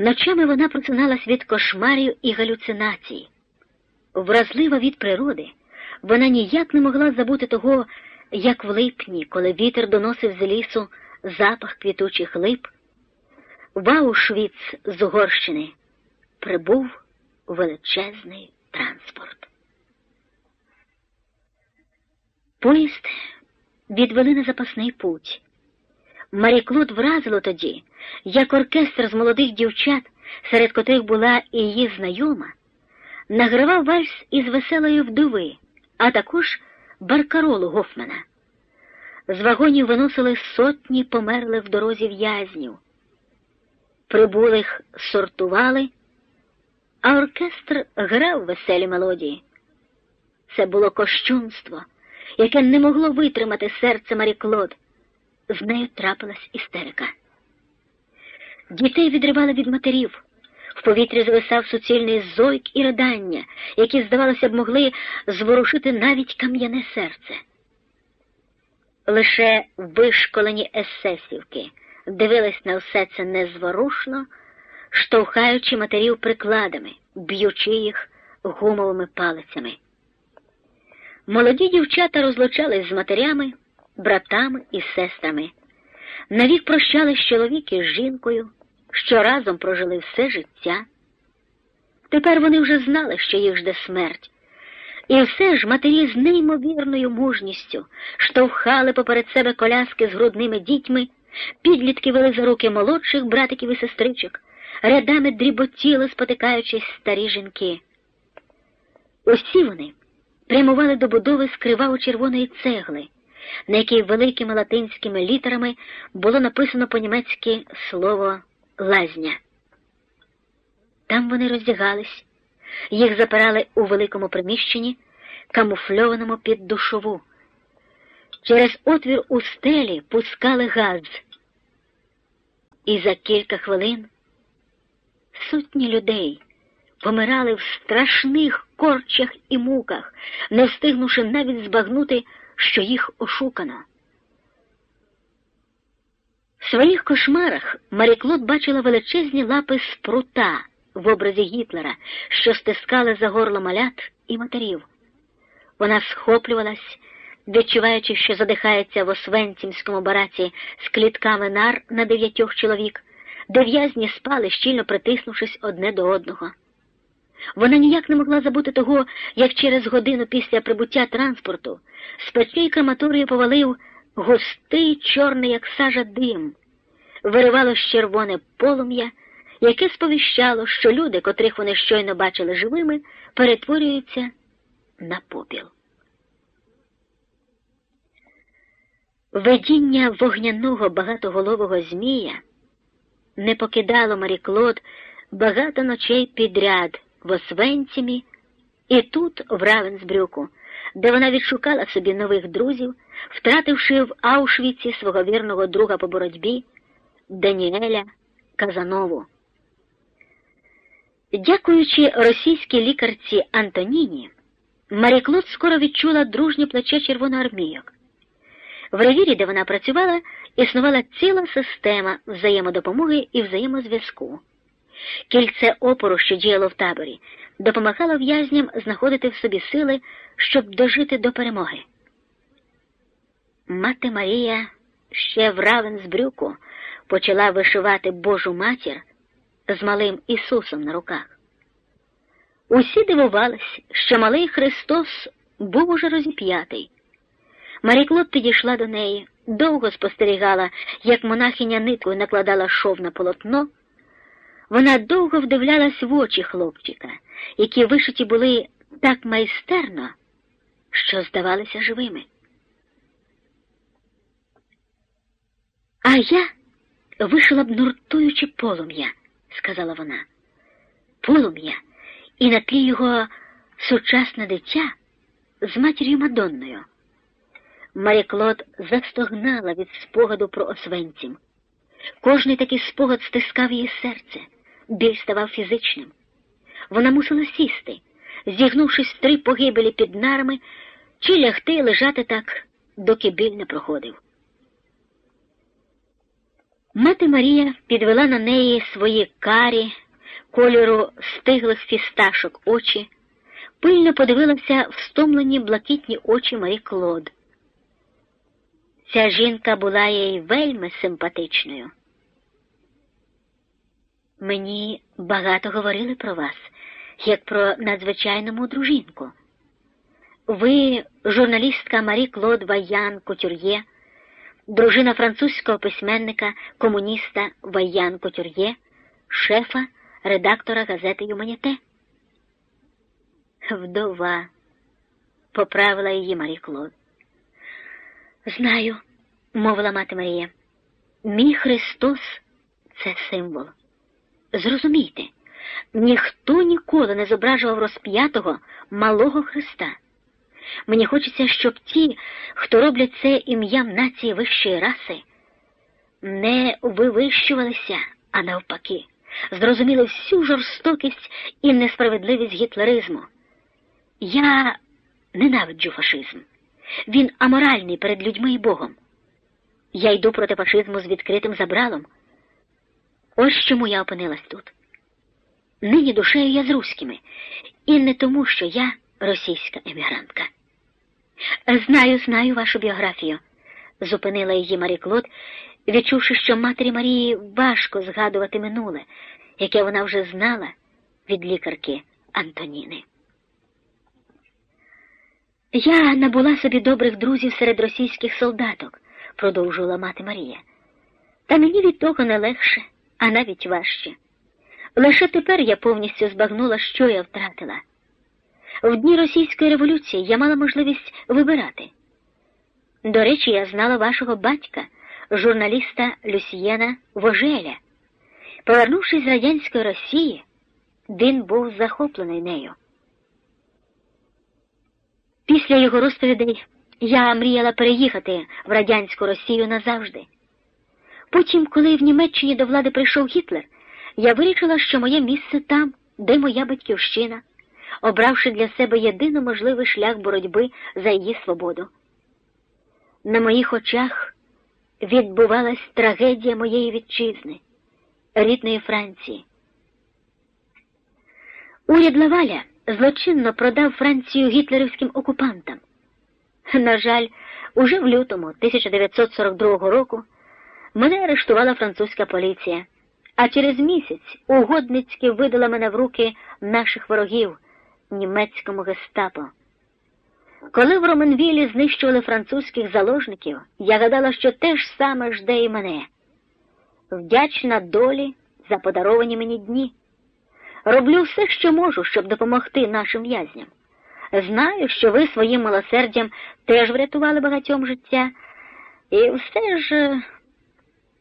Ночами вона просиналась від кошмарів і галюцинацій. Вразлива від природи, вона ніяк не могла забути того, як в липні, коли вітер доносив з лісу запах квітучих лип, в Аушвіц з Угорщини прибув величезний транспорт. Поїзд відвели на запасний путь. Маріклод вразило тоді, як оркестр з молодих дівчат, серед котрих була і її знайома, награвав вальс із веселої вдови, а також баркаролу Гофмана. З вагонів виносили сотні померлих в дорозі в'язнів. Прибулих сортували, а оркестр грав веселі мелодії. Це було кощунство, яке не могло витримати серце Марі Клод. З нею трапилась істерика. Дітей відривали від матерів. В повітрі звисав суцільний зойк і ридання, які, здавалося б, могли зворушити навіть кам'яне серце. Лише вишколені есесівки дивились на все це незворушно, штовхаючи матерів прикладами, б'ючи їх гумовими палицями. Молоді дівчата розлучались з матерями, братами і сестрами. Навік прощались чоловік із жінкою, що разом прожили все життя. Тепер вони вже знали, що їх жде смерть. І все ж матері з неймовірною мужністю штовхали поперед себе коляски з грудними дітьми, підлітки вели за руки молодших братиків і сестричок, рядами дріботіли, спотикаючись старі жінки. Усі вони прямували до будови з криваво-червоної цегли, на якій великими латинськими літерами було написано по-німецьки слово лазня. Там вони роздягались, їх запирали у великому приміщенні, камуфльованому під душову. Через отвір у стелі пускали газ. І за кілька хвилин сотні людей помирали в страшних корчах і муках, не встигнувши навіть збагнути, що їх ошукано. В своїх кошмарах Маріклод бачила величезні лапи спрута в образі Гітлера, що стискали за горло малят і матерів. Вона схоплювалась, відчуваючи, що задихається в Освенцімському бараці з клітками нар на дев'ятьох чоловік, де в'язні спали, щільно притиснувшись одне до одного. Вона ніяк не могла забути того, як через годину після прибуття транспорту з печей крематорії повалив густий, чорний, як сажа дим, виривалось червоне полум'я, яке сповіщало, що люди, котрих вони щойно бачили живими, перетворюються на попіл. Видіння вогняного багатоголового Змія не покидало Маріклод багато ночей підряд в Освенцімі і тут, в Равенсбрюку, де вона відшукала собі нових друзів, втративши в Аушвіці свого вірного друга по боротьбі Даніеля Казанову. Дякуючи російській лікарці Антоніні, Маріклод скоро відчула дружнє плече червоноармійок. В ревірі, де вона працювала, існувала ціла система взаємодопомоги і взаємозв'язку. Кільце опору, що діяло в таборі, допомагало в'язням знаходити в собі сили, щоб дожити до перемоги. Мати Марія ще в Равенсбрюку почала вишивати Божу матір з малим Ісусом на руках. Усі дивувались, що малий Христос був уже розіп'ятий. Маріклод підійшла до неї, довго спостерігала, як монахиня ниткою накладала шов на полотно. Вона довго вдивлялась в очі хлопчика, які вишиті були так майстерно, що здавалися живими. А я вишила б нуртуючи полум'я, сказала вона. Полум'я, і на тлі його сучасне дитя з матір'ю Мадонною. Маріклод застогнала від спогаду про освенцім. Кожний такий спогад стискав її серце, біль ставав фізичним. Вона мусила сісти, зігнувшись три погибелі під нарами, чи лягти і лежати так, доки біль не проходив. Мати Марія підвела на неї свої карі, кольору стиглих фісташок очі, пильно подивилася в стомлені блакитні очі Марі Клод. Ця жінка була їй вельми симпатичною. Мені багато говорили про вас, як про надзвичайну мудру жінку. Ви, журналістка Марі Клод Ваян Кутюр'є, дружина французького письменника, комуніста Ваян Кутюр'є, шефа, редактора газети Юманіте. Вдова, поправила її Марі Клод. Знаю, мовила мати Марія. Мій Христос це символ. Зрозумійте, ніхто ніколи не зображував розп'ятого малого Христа. Мені хочеться, щоб ті, хто роблять це ім'ям нації вищої раси, не вивищувалися, а навпаки, зрозуміли всю жорстокість і несправедливість гітлеризму. Я ненавиджу фашизм. Він аморальний перед людьми і Богом. Я йду проти фашизму з відкритим забралом. Ось чому я опинилась тут. Нині душею я з руськими, і не тому, що я російська емігрантка. Знаю, знаю вашу біографію, зупинила її Марі Клод, відчувши, що матері Марії важко згадувати минуле, яке вона вже знала від лікарки Антоніни. Я набула собі добрих друзів серед російських солдаток, продовжувала мати Марія. Та мені від того не легше, а навіть важче. Лише тепер я повністю збагнула, що я втратила. В дні російської революції я мала можливість вибирати. До речі, я знала вашого батька, журналіста Люсьєна Вожеля. Повернувшись з радянської Росії, він був захоплений нею. Після його розповідей я мріяла переїхати в радянську Росію назавжди. Потім, коли в Німеччині до влади прийшов Гітлер, я вирішила, що моє місце там, де моя батьківщина, обравши для себе єдино можливий шлях боротьби за її свободу. На моїх очах відбувалась трагедія моєї вітчизни, рідної Франції. Уряд Лаваля злочинно продав Францію гітлерівським окупантам. На жаль, уже в лютому 1942 року мене арештувала французька поліція, а через місяць угодницьки видала мене в руки наших ворогів німецькому гестапо. Коли в Роменвілі знищували французьких заложників, я гадала, що те ж саме жде і мене. Вдячна долі за подаровані мені дні. Роблю все, що можу, щоб допомогти нашим в'язням. Знаю, що ви своїм милосердям теж врятували багатьом життя, і все ж